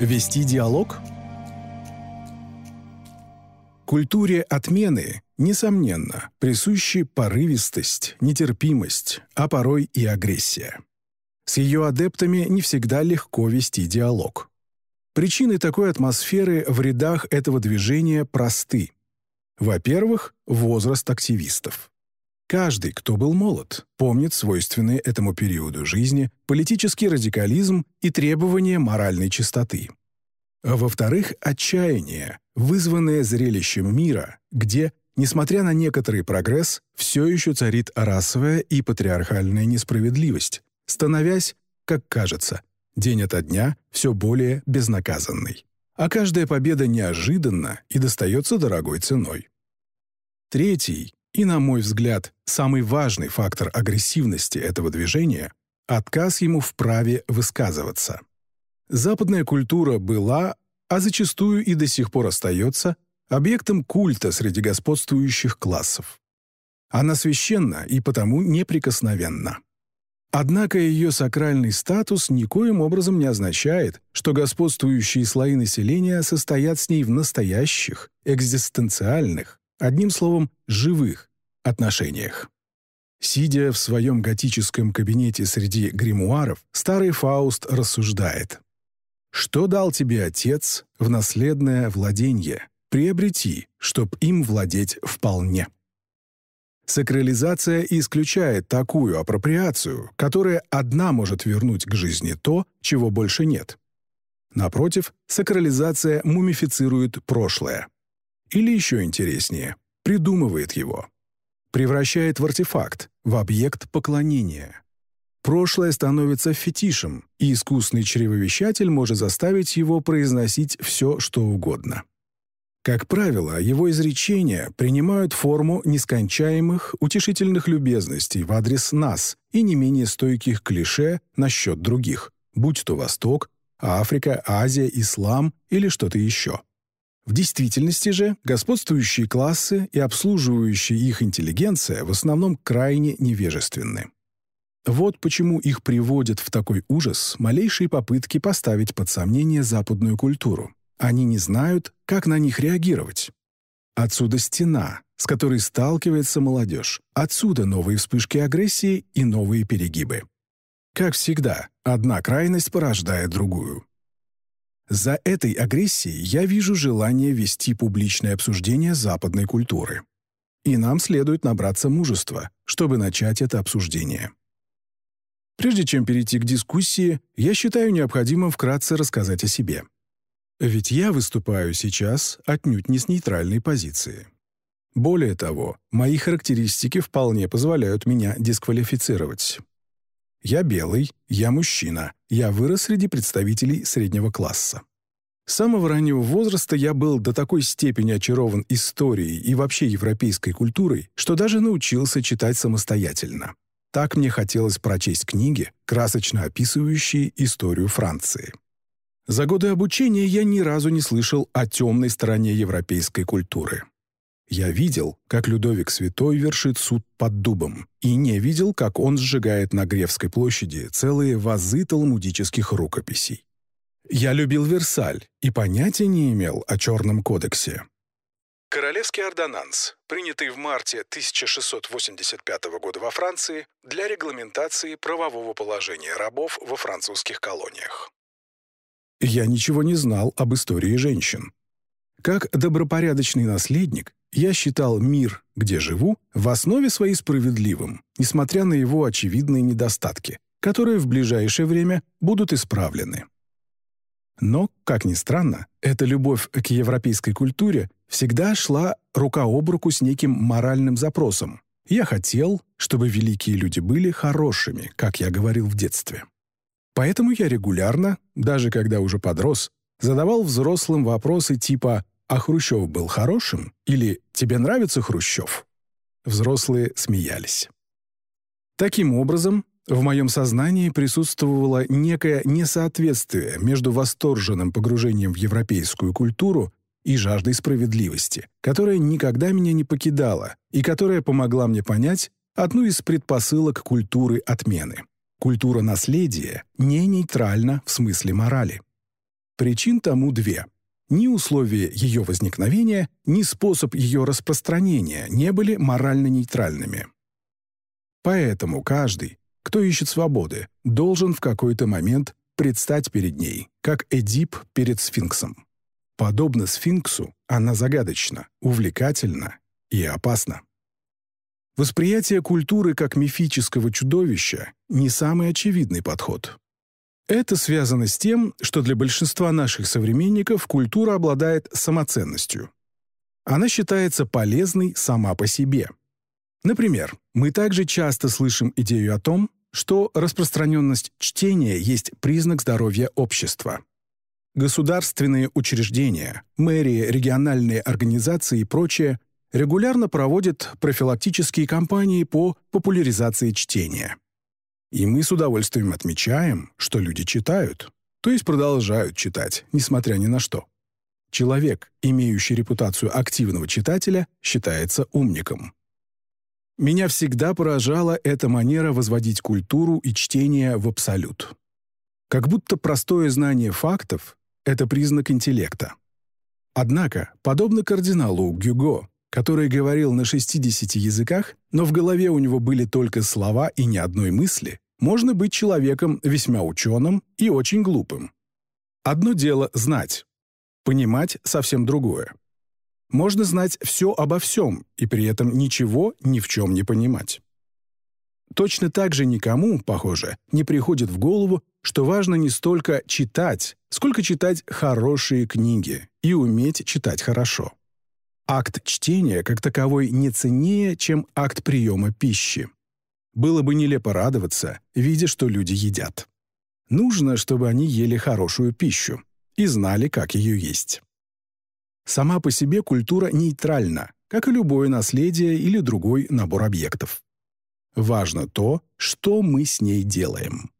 Вести диалог? Культуре отмены, несомненно, присущи порывистость, нетерпимость, а порой и агрессия. С ее адептами не всегда легко вести диалог. Причины такой атмосферы в рядах этого движения просты. Во-первых, возраст активистов. Каждый, кто был молод, помнит свойственные этому периоду жизни политический радикализм и требования моральной чистоты. А во-вторых, отчаяние, вызванное зрелищем мира, где, несмотря на некоторый прогресс, все еще царит расовая и патриархальная несправедливость, становясь, как кажется, день ото дня все более безнаказанной. А каждая победа неожиданна и достается дорогой ценой. Третий, и, на мой взгляд, самый важный фактор агрессивности этого движения – отказ ему в праве высказываться. Западная культура была, а зачастую и до сих пор остается, объектом культа среди господствующих классов. Она священна и потому неприкосновенна. Однако ее сакральный статус никоим образом не означает, что господствующие слои населения состоят с ней в настоящих, экзистенциальных, одним словом, живых отношениях. Сидя в своем готическом кабинете среди гримуаров, старый Фауст рассуждает. «Что дал тебе отец в наследное владенье? Приобрети, чтоб им владеть вполне». Сакрализация исключает такую апроприацию, которая одна может вернуть к жизни то, чего больше нет. Напротив, сакрализация мумифицирует прошлое. Или еще интереснее, придумывает его. Превращает в артефакт, в объект поклонения. Прошлое становится фетишем, и искусный чревовещатель может заставить его произносить все, что угодно. Как правило, его изречения принимают форму нескончаемых, утешительных любезностей в адрес нас и не менее стойких клише насчет других, будь то Восток, Африка, Азия, Ислам или что-то еще. В действительности же господствующие классы и обслуживающая их интеллигенция в основном крайне невежественны. Вот почему их приводят в такой ужас малейшие попытки поставить под сомнение западную культуру. Они не знают, как на них реагировать. Отсюда стена, с которой сталкивается молодежь. Отсюда новые вспышки агрессии и новые перегибы. Как всегда, одна крайность порождает другую. За этой агрессией я вижу желание вести публичное обсуждение западной культуры. И нам следует набраться мужества, чтобы начать это обсуждение. Прежде чем перейти к дискуссии, я считаю необходимым вкратце рассказать о себе. Ведь я выступаю сейчас отнюдь не с нейтральной позиции. Более того, мои характеристики вполне позволяют меня дисквалифицировать. Я белый, я мужчина, я вырос среди представителей среднего класса. С самого раннего возраста я был до такой степени очарован историей и вообще европейской культурой, что даже научился читать самостоятельно. Так мне хотелось прочесть книги, красочно описывающие историю Франции. За годы обучения я ни разу не слышал о темной стороне европейской культуры. Я видел, как Людовик Святой вершит суд под дубом, и не видел, как он сжигает на Гревской площади целые вазы талмудических рукописей. Я любил Версаль и понятия не имел о Черном кодексе. Королевский ордонанс, принятый в марте 1685 года во Франции для регламентации правового положения рабов во французских колониях. Я ничего не знал об истории женщин. Как добропорядочный наследник, я считал мир, где живу, в основе своей справедливым, несмотря на его очевидные недостатки, которые в ближайшее время будут исправлены. Но, как ни странно, эта любовь к европейской культуре всегда шла рука об руку с неким моральным запросом. Я хотел, чтобы великие люди были хорошими, как я говорил в детстве. Поэтому я регулярно, даже когда уже подрос, задавал взрослым вопросы типа «А Хрущев был хорошим?» или «Тебе нравится Хрущев?» Взрослые смеялись. Таким образом, в моем сознании присутствовало некое несоответствие между восторженным погружением в европейскую культуру и жаждой справедливости, которая никогда меня не покидала и которая помогла мне понять одну из предпосылок культуры отмены. Культура наследия не нейтральна в смысле морали. Причин тому две. Ни условия ее возникновения, ни способ ее распространения не были морально нейтральными. Поэтому каждый, кто ищет свободы, должен в какой-то момент предстать перед ней, как Эдип перед сфинксом. Подобно сфинксу, она загадочна, увлекательна и опасна. Восприятие культуры как мифического чудовища – не самый очевидный подход. Это связано с тем, что для большинства наших современников культура обладает самоценностью. Она считается полезной сама по себе. Например, мы также часто слышим идею о том, что распространенность чтения есть признак здоровья общества. Государственные учреждения, мэрии, региональные организации и прочее регулярно проводят профилактические кампании по популяризации чтения. И мы с удовольствием отмечаем, что люди читают, то есть продолжают читать, несмотря ни на что. Человек, имеющий репутацию активного читателя, считается умником. Меня всегда поражала эта манера возводить культуру и чтение в абсолют. Как будто простое знание фактов — это признак интеллекта. Однако, подобно кардиналу Гюго, который говорил на 60 языках, но в голове у него были только слова и ни одной мысли, можно быть человеком весьма ученым и очень глупым. Одно дело — знать. Понимать — совсем другое. Можно знать все обо всем и при этом ничего ни в чем не понимать. Точно так же никому, похоже, не приходит в голову, что важно не столько читать, сколько читать хорошие книги и уметь читать хорошо. Акт чтения как таковой не ценнее, чем акт приема пищи. Было бы нелепо радоваться, видя, что люди едят. Нужно, чтобы они ели хорошую пищу и знали, как ее есть. Сама по себе культура нейтральна, как и любое наследие или другой набор объектов. Важно то, что мы с ней делаем.